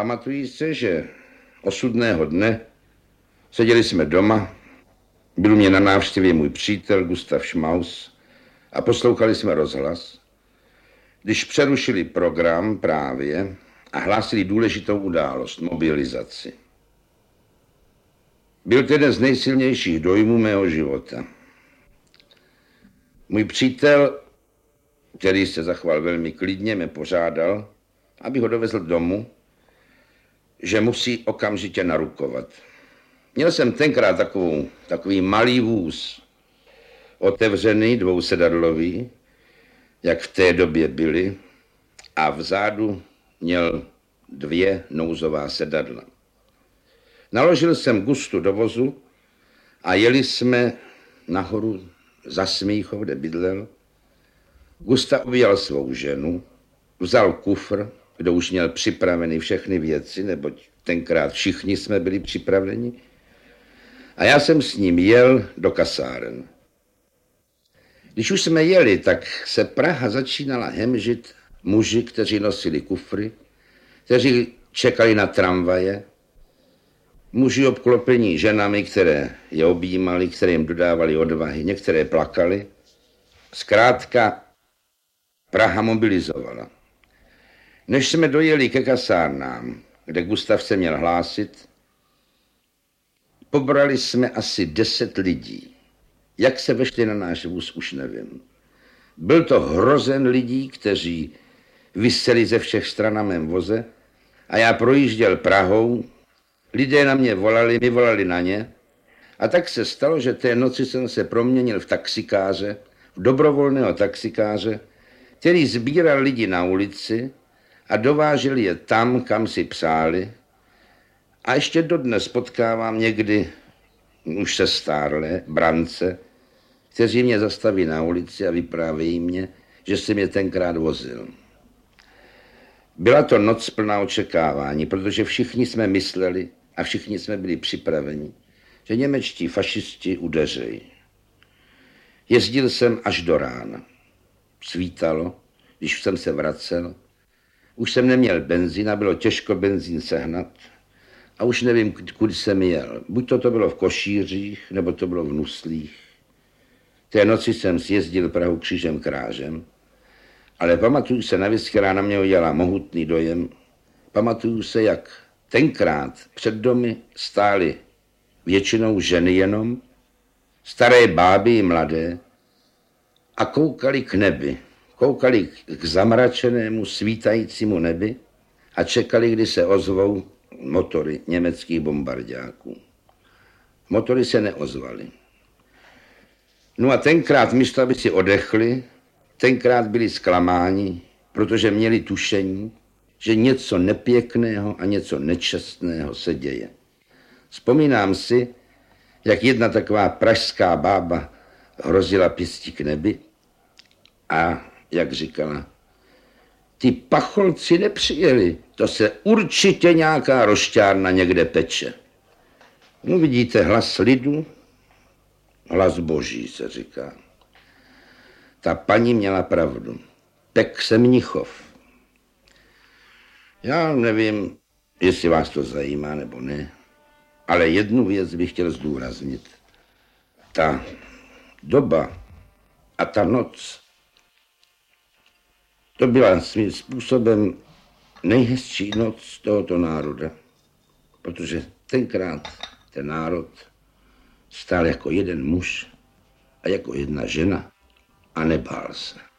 Pamatují se, že osudného dne seděli jsme doma, byl mě na návštěvě můj přítel Gustav Schmaus a poslouchali jsme rozhlas. Když přerušili program právě a hlásili důležitou událost, mobilizaci. Byl to jeden z nejsilnějších dojmů mého života. Můj přítel, který se zachoval velmi klidně, mě požádal, aby ho dovezl domů, že musí okamžitě narukovat. Měl jsem tenkrát takovou, takový malý vůz, otevřený, dvousedadlový, jak v té době byly, a vzadu měl dvě nouzová sedadla. Naložil jsem gustu do vozu a jeli jsme nahoru za Smíchov, kde bydlel. Gusta objal svou ženu, vzal kufr, kdo už měl připraveny všechny věci, neboť tenkrát všichni jsme byli připraveni. A já jsem s ním jel do kasáren. Když už jsme jeli, tak se Praha začínala hemžit muži, kteří nosili kufry, kteří čekali na tramvaje, muži obklopení ženami, které je objímali, které jim dodávali odvahy, některé plakali. Zkrátka Praha mobilizovala. Než jsme dojeli ke kasárnám, kde Gustav se měl hlásit, pobrali jsme asi deset lidí. Jak se vešli na náš vůz, už nevím. Byl to hrozen lidí, kteří vyseli ze všech stran na mém voze a já projížděl Prahou, lidé na mě volali, my volali na ně a tak se stalo, že té noci jsem se proměnil v taxikáře, v dobrovolného taxikáře, který sbíral lidi na ulici a dovážel je tam, kam si přáli. A ještě dodnes potkávám někdy, už se stárlé, brance, kteří mě zastaví na ulici a vyprávějí mě, že jsem je tenkrát vozil. Byla to noc plná očekávání, protože všichni jsme mysleli a všichni jsme byli připraveni, že němečtí fašisti udeřejí. Jezdil jsem až do rána. Svítalo, když jsem se vracel. Už jsem neměl benzín a bylo těžko benzín sehnat. A už nevím, kudy jsem jel. Buď to, to bylo v Košířích, nebo to bylo v Nuslích. Té noci jsem sjezdil Prahu křížem krážem. Ale pamatuju se na věc, která na mě udělala mohutný dojem. Pamatuju se, jak tenkrát před domy stály většinou ženy jenom, staré báby i mladé, a koukali k nebi, koukali k zamračenému svítajícímu nebi a čekali, kdy se ozvou motory německých bombardáků. Motory se neozvaly. No a tenkrát místo, aby si odechli, tenkrát byli zklamáni, protože měli tušení, že něco nepěkného a něco nečestného se děje. Vzpomínám si, jak jedna taková pražská bába hrozila pěstí k nebi a jak říkala, ty pacholci nepřijeli, to se určitě nějaká rošťárna někde peče. No vidíte, hlas lidu, hlas boží se říká. Ta paní měla pravdu. Pek se mnichov. Já nevím, jestli vás to zajímá nebo ne, ale jednu věc bych chtěl zdůraznit. Ta doba a ta noc, to byla svým způsobem nejhezčí noc tohoto národa, protože tenkrát ten národ stál jako jeden muž a jako jedna žena a nebál se.